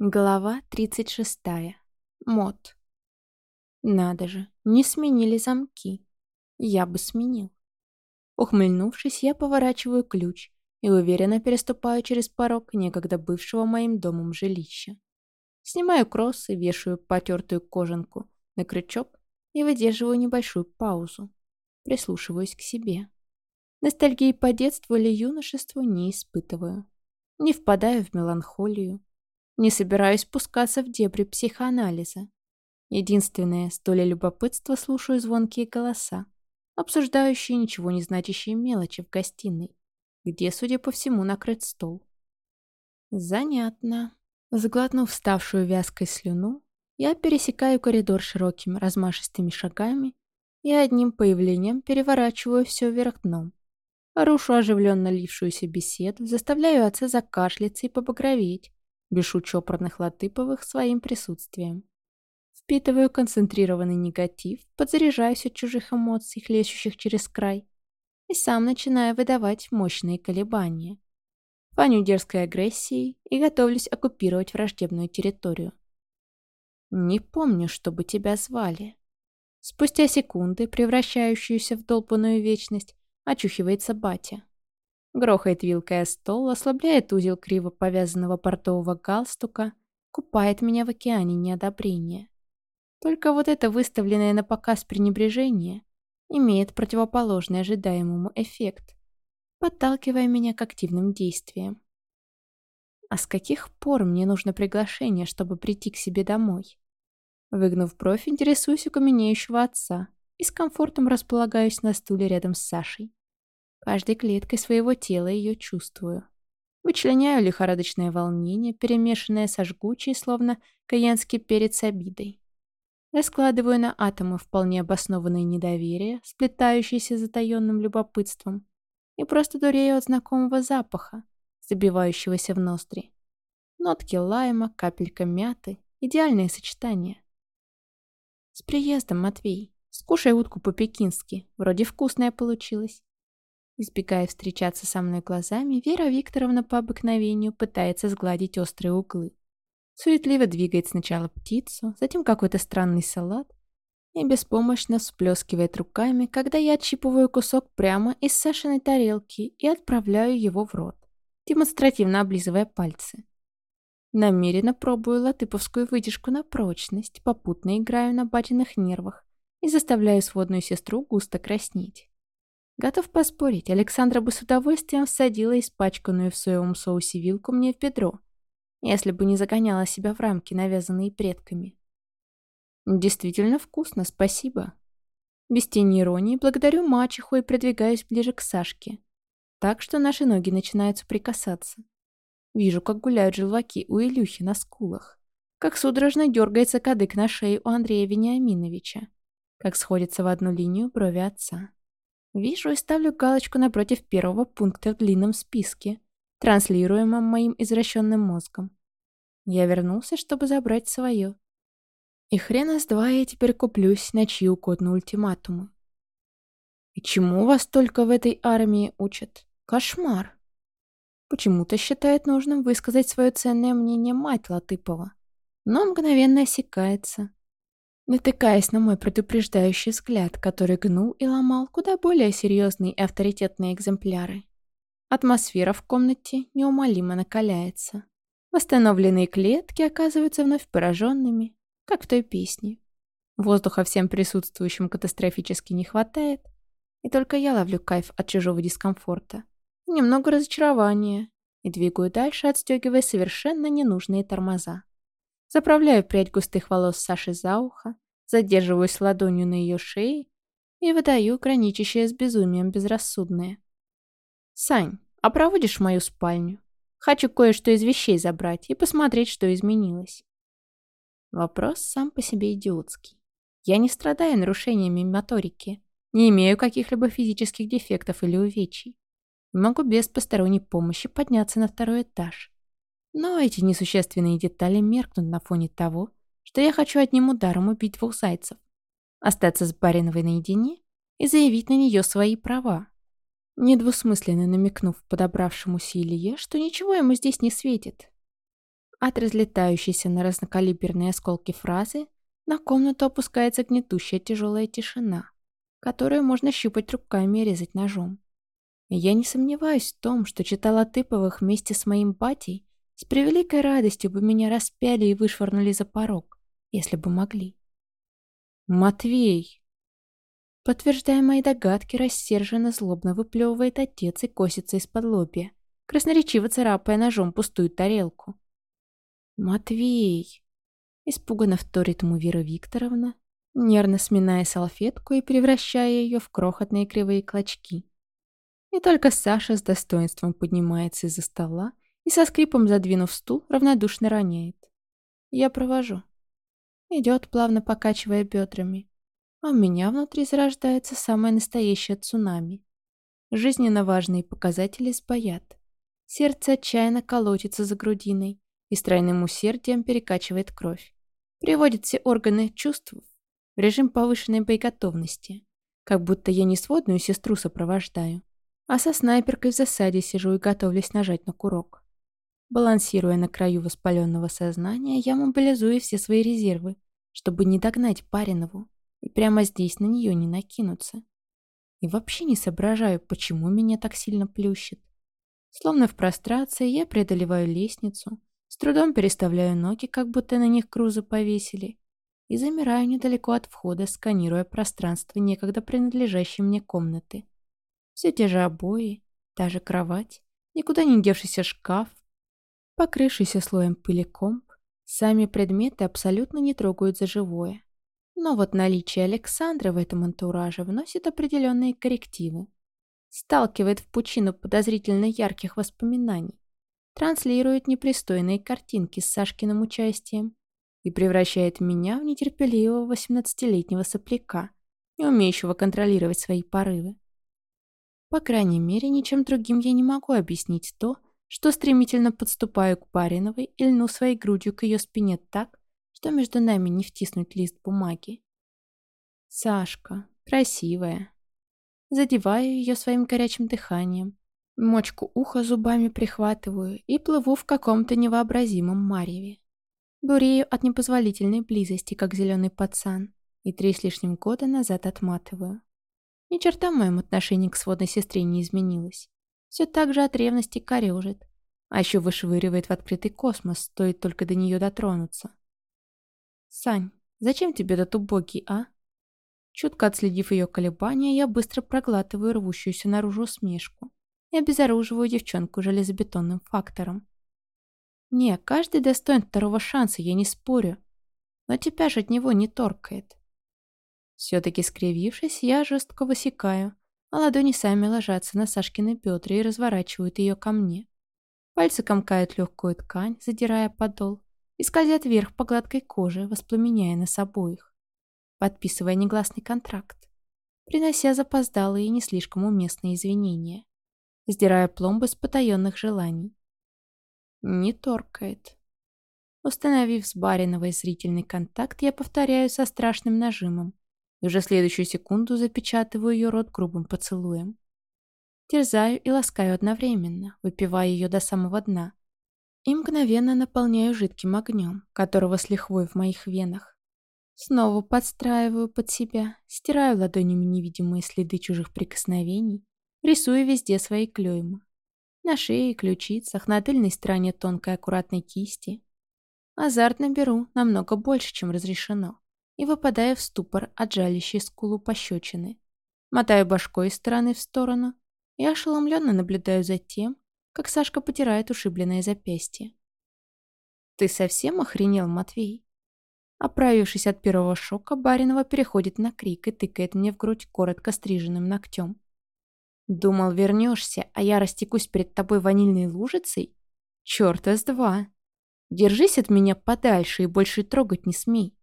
Глава 36. Мод. Надо же, не сменили замки. Я бы сменил. Ухмыльнувшись, я поворачиваю ключ и уверенно переступаю через порог некогда бывшего моим домом жилища. Снимаю кроссы, вешаю потертую кожанку на крючок и выдерживаю небольшую паузу. Прислушиваюсь к себе. Ностальгии по детству или юношеству не испытываю. Не впадаю в меланхолию не собираюсь спускаться в дебри психоанализа. Единственное, с долей любопытства слушаю звонкие голоса, обсуждающие ничего не значащие мелочи в гостиной, где, судя по всему, накрыт стол. Занятно. Заглотнув вставшую вязкой слюну, я пересекаю коридор широкими размашистыми шагами и одним появлением переворачиваю все вверх дном. Рушу оживленно лившуюся беседу, заставляю отца закашляться и побагроветь, Бешу чопорных Латыповых своим присутствием. Впитываю концентрированный негатив, подзаряжаюсь от чужих эмоций, хлещущих через край, и сам начинаю выдавать мощные колебания. Фаню дерзкой агрессией и готовлюсь оккупировать враждебную территорию. «Не помню, чтобы тебя звали». Спустя секунды, превращающуюся в долбанную вечность, очухивается батя. Грохает вилкой о стол, ослабляет узел криво повязанного портового галстука, купает меня в океане неодобрения. Только вот это выставленное на показ пренебрежение имеет противоположный ожидаемому эффект, подталкивая меня к активным действиям. А с каких пор мне нужно приглашение, чтобы прийти к себе домой? Выгнув бровь, интересуюсь у каменеющего отца и с комфортом располагаюсь на стуле рядом с Сашей. Каждой клеткой своего тела ее чувствую. Вычленяю лихорадочное волнение, перемешанное со жгучей, словно каянский перец обидой. Раскладываю на атомы вполне обоснованное недоверие, сплетающееся затаенным любопытством, и просто дурею от знакомого запаха, забивающегося в ноздри. Нотки лайма, капелька мяты — идеальное сочетание. «С приездом, Матвей. Скушай утку по-пекински. Вроде вкусная получилась. Избегая встречаться со мной глазами, Вера Викторовна по обыкновению пытается сгладить острые углы. Суетливо двигает сначала птицу, затем какой-то странный салат и беспомощно всплескивает руками, когда я отщипываю кусок прямо из Сашиной тарелки и отправляю его в рот, демонстративно облизывая пальцы. Намеренно пробую латыповскую вытяжку на прочность, попутно играю на батиных нервах и заставляю сводную сестру густо краснеть. Готов поспорить, Александра бы с удовольствием всадила испачканную в соевом соусе вилку мне в бедро, если бы не загоняла себя в рамки, навязанные предками. Действительно вкусно, спасибо. Без тени иронии благодарю мачеху и продвигаюсь ближе к Сашке, так что наши ноги начинают соприкасаться. Вижу, как гуляют желваки у Илюхи на скулах, как судорожно дергается кадык на шее у Андрея Вениаминовича, как сходятся в одну линию брови отца. Вижу и ставлю галочку напротив первого пункта в длинном списке, транслируемом моим извращенным мозгом. Я вернулся, чтобы забрать свое. И хрена с два я теперь куплюсь на чьи угодно ультиматумы. И чему вас только в этой армии учат? Кошмар. Почему-то считает нужным высказать свое ценное мнение мать Латыпова, но мгновенно осекается, натыкаясь на мой предупреждающий взгляд, который гнул и ломал куда более серьезные и авторитетные экземпляры. Атмосфера в комнате неумолимо накаляется. Восстановленные клетки оказываются вновь пораженными, как в той песне. Воздуха всем присутствующим катастрофически не хватает, и только я ловлю кайф от чужого дискомфорта. Немного разочарования, и двигаю дальше, отстегивая совершенно ненужные тормоза. Заправляю прядь густых волос Саши за ухо, задерживаюсь ладонью на ее шее и выдаю граничащее с безумием безрассудное. «Сань, а проводишь мою спальню? Хочу кое-что из вещей забрать и посмотреть, что изменилось». Вопрос сам по себе идиотский. Я не страдаю нарушениями моторики, не имею каких-либо физических дефектов или увечий. Могу без посторонней помощи подняться на второй этаж. Но эти несущественные детали меркнут на фоне того, что я хочу одним ударом убить двух зайцев, остаться с Бариновой наедине и заявить на нее свои права. Недвусмысленно намекнув подобравшемуся Илье, что ничего ему здесь не светит. От разлетающейся на разнокалиберные осколки фразы на комнату опускается гнетущая тяжелая тишина, которую можно щупать руками и резать ножом. Я не сомневаюсь в том, что читала Тыповых вместе с моим батей, с превеликой радостью бы меня распяли и вышвырнули за порог, если бы могли. «Матвей!» Подтверждая мои догадки, рассерженно злобно выплевывает отец и косится из-под лобья, красноречиво царапая ножом пустую тарелку. «Матвей!» Испуганно вторит ему Вера Викторовна, нервно сминая салфетку и превращая ее в крохотные кривые клочки. И только Саша с достоинством поднимается из-за стола и со скрипом задвинув стул, равнодушно роняет. Я провожу. Идет, плавно покачивая бедрами. А у меня внутри зарождается самое настоящее цунами. Жизненно важные показатели сбоят. Сердце отчаянно колотится за грудиной и с тройным усердием перекачивает кровь. Приводит все органы чувств в режим повышенной боеготовности, как будто я не сводную сестру сопровождаю, а со снайперкой в засаде сижу и готовлюсь нажать на курок. Балансируя на краю воспаленного сознания, я мобилизую все свои резервы, чтобы не догнать Паринову и прямо здесь на нее не накинуться. И вообще не соображаю, почему меня так сильно плющит. Словно в прострации я преодолеваю лестницу, с трудом переставляю ноги, как будто на них грузы повесили, и замираю недалеко от входа, сканируя пространство некогда принадлежащей мне комнаты. Все те же обои, та же кровать, никуда не девшийся шкаф, покрывшийся слоем пыли комп, сами предметы абсолютно не трогают за живое. Но вот наличие Александра в этом антураже вносит определенные коррективы. Сталкивает в пучину подозрительно ярких воспоминаний, транслирует непристойные картинки с Сашкиным участием и превращает меня в нетерпеливого 18-летнего сопляка, не умеющего контролировать свои порывы. По крайней мере, ничем другим я не могу объяснить то, что стремительно подступаю к Бариновой и льну своей грудью к ее спине так, что между нами не втиснуть лист бумаги. Сашка, красивая. Задеваю ее своим горячим дыханием, мочку уха зубами прихватываю и плыву в каком-то невообразимом мареве. Дурею от непозволительной близости, как зеленый пацан, и три с лишним года назад отматываю. Ни черта в моем отношении к сводной сестре не изменилось. Все так же от ревности корежит, а еще вышвыривает в открытый космос, стоит только до нее дотронуться. «Сань, зачем тебе этот убогий, а?» Чутко отследив ее колебания, я быстро проглатываю рвущуюся наружу усмешку и обезоруживаю девчонку железобетонным фактором. Не, каждый достоин второго шанса, я не спорю. Но тебя же от него не торкает. Все-таки скривившись, я жестко высекаю, а ладони сами ложатся на Сашкины бедра и разворачивают ее ко мне. Пальцы комкают легкую ткань, задирая подол, и скользят вверх по гладкой коже, воспламеняя нас обоих, подписывая негласный контракт, принося запоздалые и не слишком уместные извинения, сдирая пломбы с потаенных желаний. Не торкает. Установив с Бариновой зрительный контакт, я повторяю со страшным нажимом и уже следующую секунду запечатываю ее рот грубым поцелуем. Терзаю и ласкаю одновременно, выпивая ее до самого дна, и мгновенно наполняю жидким огнем, которого с лихвой в моих венах. Снова подстраиваю под себя, стираю ладонями невидимые следы чужих прикосновений, рисую везде свои клейма. На шее, ключицах, на тыльной стороне тонкой аккуратной кисти. Азартно беру намного больше, чем разрешено, и выпадаю в ступор от жалящей скулу пощечины. Мотаю башкой из стороны в сторону и ошеломленно наблюдаю за тем, как Сашка потирает ушибленное запястье. «Ты совсем охренел, Матвей?» Оправившись от первого шока, Баринова переходит на крик и тыкает мне в грудь коротко стриженным ногтем. «Думал, вернешься, а я растекусь перед тобой ванильной лужицей? Черт, с два! Держись от меня подальше и больше трогать не смей!»